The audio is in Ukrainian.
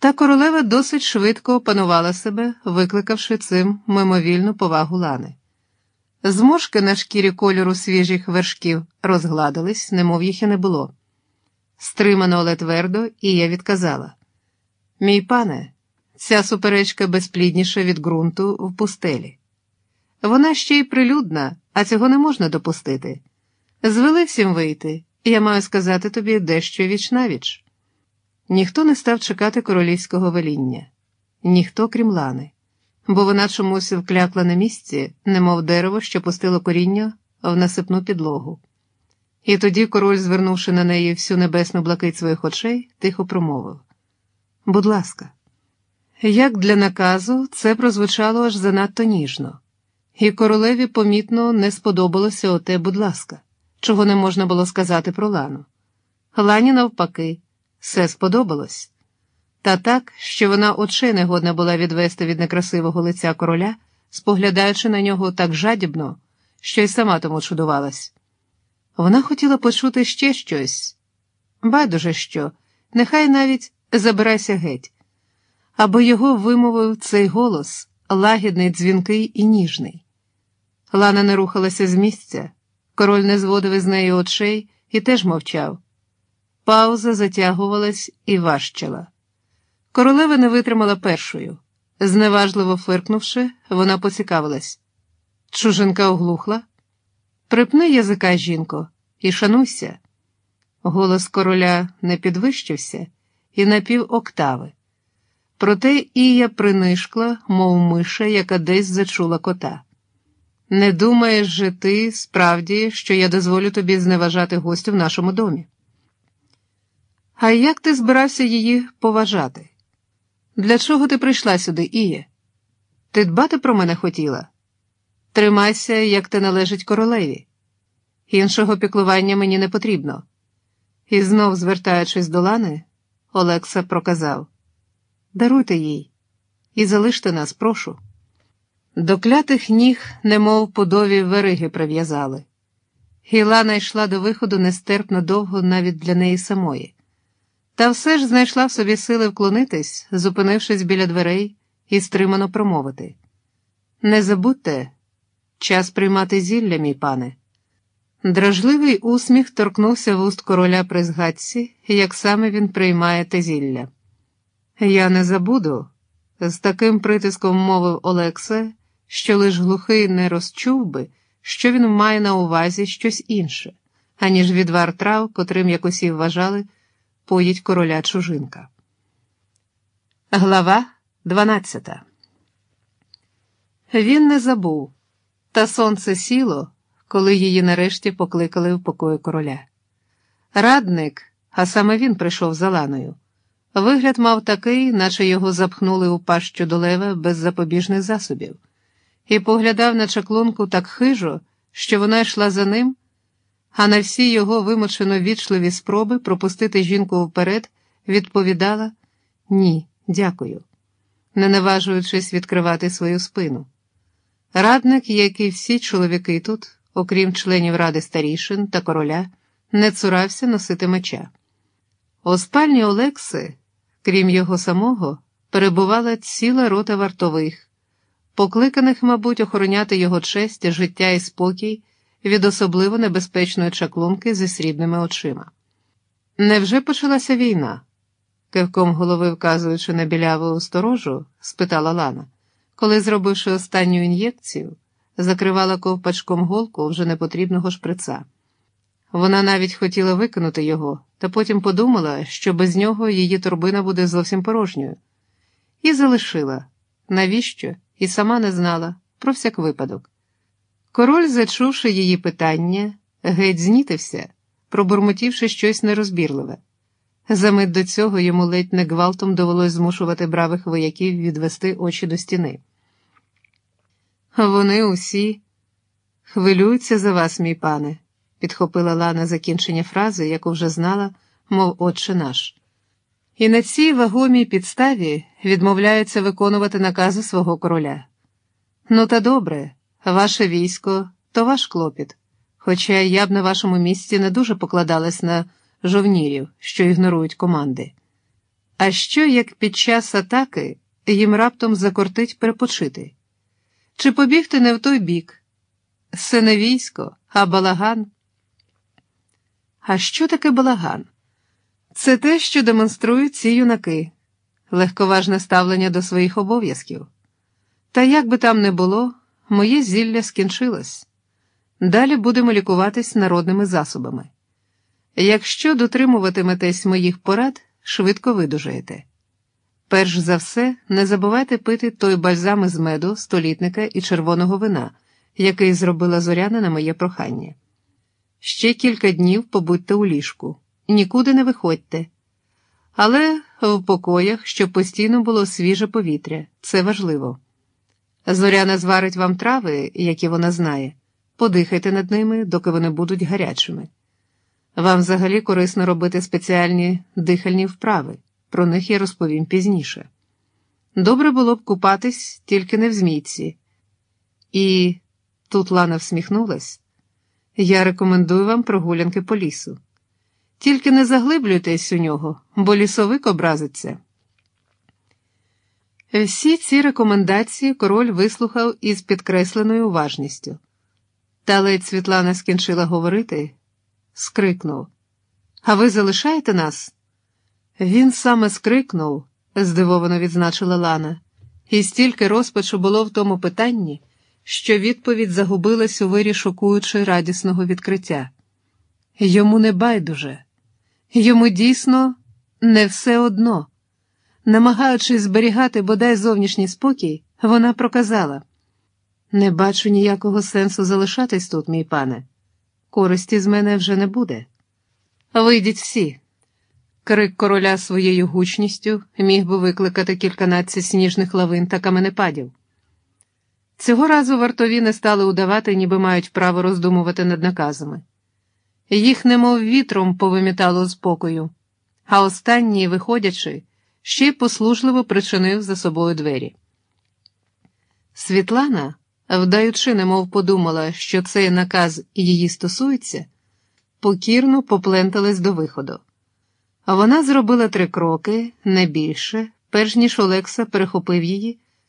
Та королева досить швидко опанувала себе, викликавши цим мимовільну повагу лани. Зморшки на шкірі кольору свіжих вершків розгладились, немов їх і не було. Стримано, але твердо, і я відказала: Мій пане, ця суперечка безплідніша від ґрунту в пустелі. Вона ще й прилюдна, а цього не можна допустити. Звели всім вийти, я маю сказати тобі дещо віч навіч. Ніхто не став чекати королівського веління, ніхто крім лани, бо вона чомусь вклякла на місці, немов дерево, що пустило коріння в насипну підлогу. І тоді король, звернувши на неї всю небесну блакить своїх очей, тихо промовив: Будь ласка, як для наказу, це прозвучало аж занадто ніжно, і королеві помітно не сподобалося оте, будь ласка, чого не можна було сказати про лану. Лані, навпаки, все сподобалось. Та так, що вона очей не годна була відвести від некрасивого лиця короля, споглядаючи на нього так жадібно, що й сама тому чудувалась. Вона хотіла почути ще щось. Байдуже що, нехай навіть забирайся геть, або його вимовив цей голос, лагідний, дзвінкий і ніжний. Лана не рухалася з місця, король не зводив із неї очей і теж мовчав. Пауза затягувалась і важчала. Королева не витримала першою. Зневажливо фиркнувши, вона поцікавилась. Чужинка оглухла. Припни язика, жінко, і шануйся. Голос короля не підвищився і на пів октави. Проте Ія принишкла, мов миша, яка десь зачула кота. Не думаєш же ти, справді, що я дозволю тобі зневажати гостю в нашому домі? А як ти збирався її поважати? Для чого ти прийшла сюди, Іє? Ти дбати про мене хотіла? Тримайся, як ти належить королеві. Іншого піклування мені не потрібно. І знов, звертаючись до Лани, Олекса проказав Даруйте їй і залиште нас, прошу. До клятих ніг, немов подові вериги прив'язали. І Лана йшла до виходу нестерпно довго навіть для неї самої. Та все ж знайшла в собі сили вклонитись, зупинившись біля дверей і стримано промовити. Не забудьте, час приймати зілля, мій пане. Дражливий усміх торкнувся в уст короля при згадці, як саме він приймає те зілля. Я не забуду, з таким притиском мовив Олексе, що лиш глухий не розчув би, що він має на увазі щось інше, аніж відвар трав, котрим як усі вважали поїть короля чужинка. Глава 12 Він не забув, та сонце сіло, коли її нарешті покликали в покої короля. Радник, а саме він прийшов за ланою. Вигляд мав такий, наче його запхнули у пащу до лева без запобіжних засобів, і поглядав на чаклунку так хижо, що вона йшла за ним а на всі його вимучено вічливі спроби пропустити жінку вперед, відповідала ні, дякую, не наважуючись відкривати свою спину. Радник, як і всі чоловіки тут, окрім членів ради старішин та короля, не цурався носити меча. У спальні Олекси, крім його самого, перебувала ціла рота вартових, покликаних, мабуть, охороняти його честь, життя і спокій від особливо небезпечної чаклунки зі срібними очима. Невже почалася війна? кивком голови вказуючи на біляву сторожу, спитала Лана, коли, зробивши останню ін'єкцію, закривала ковпачком голку вже непотрібного шприца. Вона навіть хотіла викинути його, та потім подумала, що без нього її торбина буде зовсім порожньою, і залишила, навіщо, і сама не знала, про всяк випадок. Король, зачувши її питання, геть знітився, пробурмотівши щось нерозбірливе. Замить до цього йому ледь не гвалтом довелось змушувати бравих вояків відвести очі до стіни. Вони усі хвилюються за вас, мій пане, підхопила Лана закінчення фрази, яку вже знала, мов отче наш. І на цій вагомій підставі відмовляються виконувати накази свого короля. Ну, та добре. Ваше військо то ваш клопіт, хоча я б на вашому місці не дуже покладалась на жовнірів, що ігнорують команди. А що як під час атаки їм раптом закортить перепочити? Чи побігти не в той бік? Це не військо, а балаган? А що таке балаган? Це те, що демонструють ці юнаки, легковажне ставлення до своїх обов'язків. Та як би там не було, моє зілля скінчилось. Далі будемо лікуватись народними засобами. Якщо дотримуватиметесь моїх порад, швидко видужаєте. Перш за все, не забувайте пити той бальзам із меду, столітника і червоного вина, який зробила зоряна на моє прохання. Ще кілька днів побудьте у ліжку, нікуди не виходьте. Але в покоях, щоб постійно було свіже повітря, це важливо. Зоряна зварить вам трави, які вона знає, подихайте над ними, доки вони будуть гарячими. Вам взагалі корисно робити спеціальні дихальні вправи, про них я розповім пізніше. Добре було б купатись тільки не в змійці. І тут Лана всміхнулась. Я рекомендую вам прогулянки по лісу. Тільки не заглиблюйтесь у нього, бо лісовик образиться. Всі ці рекомендації король вислухав із підкресленою уважністю. Та ледь Світлана скінчила говорити, скрикнув А ви залишаєте нас? Він саме скрикнув, здивовано відзначила Лана, і стільки розпачу було в тому питанні, що відповідь загубилась у вирі шокуючи радісного відкриття. Йому не байдуже, йому дійсно не все одно. Намагаючись зберігати бодай зовнішній спокій, вона проказала не бачу ніякого сенсу залишатись тут, мій пане. Користі з мене вже не буде. Вийдіть всі. Крик короля своєю гучністю міг би викликати кільканадцять сніжних лавин та каменепадів. Цього разу вартові не стали удавати, ніби мають право роздумувати над наказами. Їх, немов вітром, повимітало з покою, а останній, виходячи, ще послужливо причинив за собою двері. Світлана, вдаючи, немов подумала, що цей наказ її стосується, покірно попленталась до виходу. Вона зробила три кроки, не більше, перш ніж Олекса перехопив її.